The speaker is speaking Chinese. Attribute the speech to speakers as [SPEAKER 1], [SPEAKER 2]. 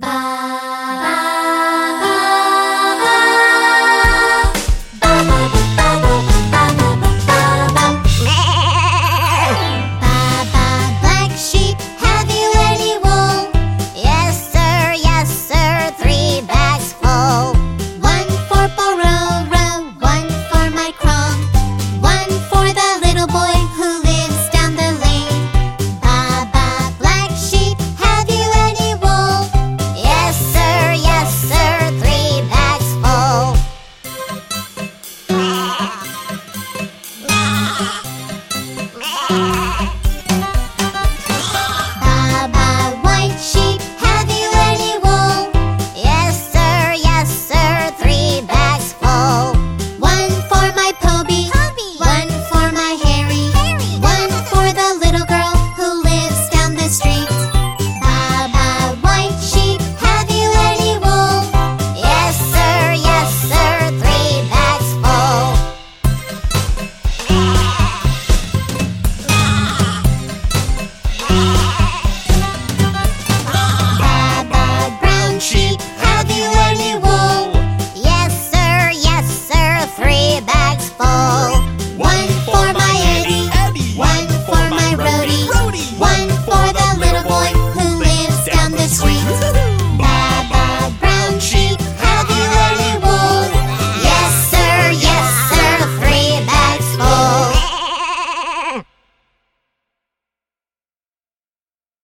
[SPEAKER 1] 吧